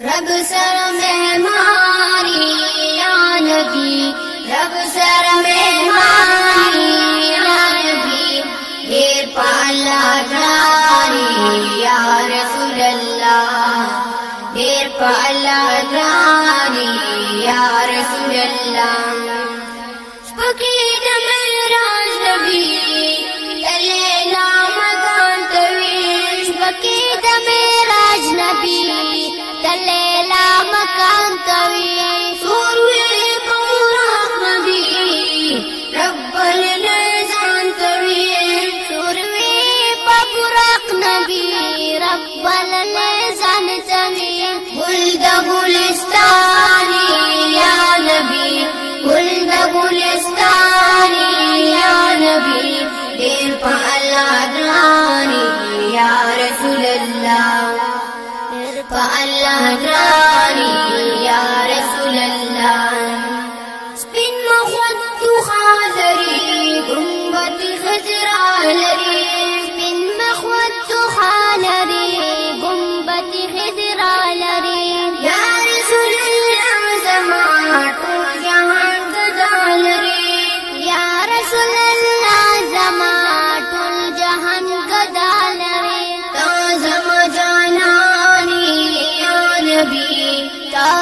رب سر میں ماری یا نبی، رب سر میں ماری یا نبی دیر پالا گرانی یا رسول اللہ دیر پالا گرانی یا رسول اللہ فقید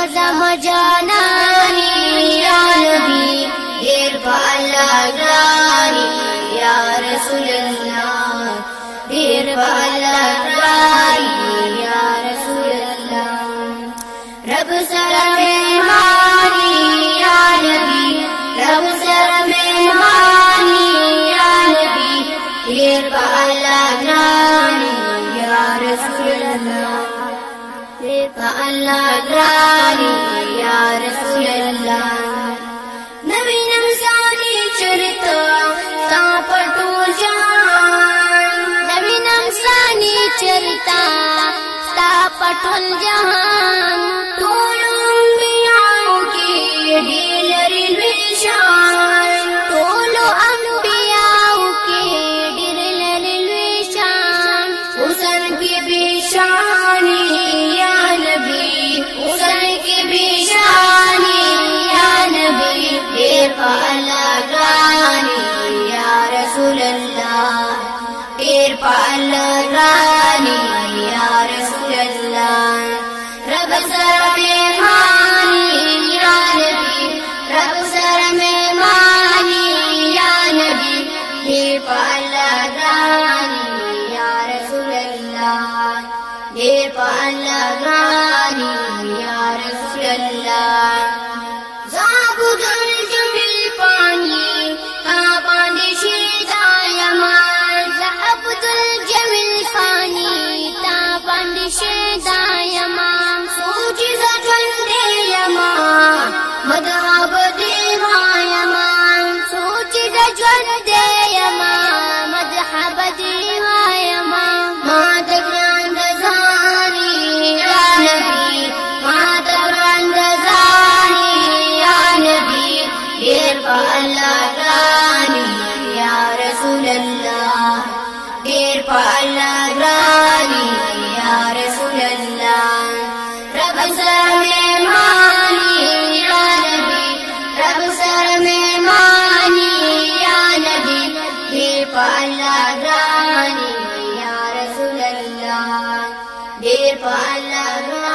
تازم جانانی یا نبی، دیر پا اللہ گرانی یا رسول اللہ دیر پا اللہ گرانی یا رسول اللہ رب سر میں مانی یا نبی، رب سر میں مانی یا نبی، دیر پا اللہ گرانی یا رسول اللہ اللہ گرانی یا رسول اللہ نبی نمسانی چرتا تا پٹو جان۔ نبی نمسانی چرتا تا پٹول جہان ٹول انبیاء کی ڈیلر الوشان ٹول انبیاء کی ڈیلر الوشان حسن کی بیشانی قال راني يا رسول الله رب سر مهماني يا نبي رب سر مهماني يا نبي دي قال راني يا رسول الله دي قال راني ژوند یما مدح بدی ها ما د ګران د زانی ما د ګران د زانی یا نبی ډیر رسول الله ډیر په الله رسول الله رب زمه ماني يا نبي رب زمه ډیر په الله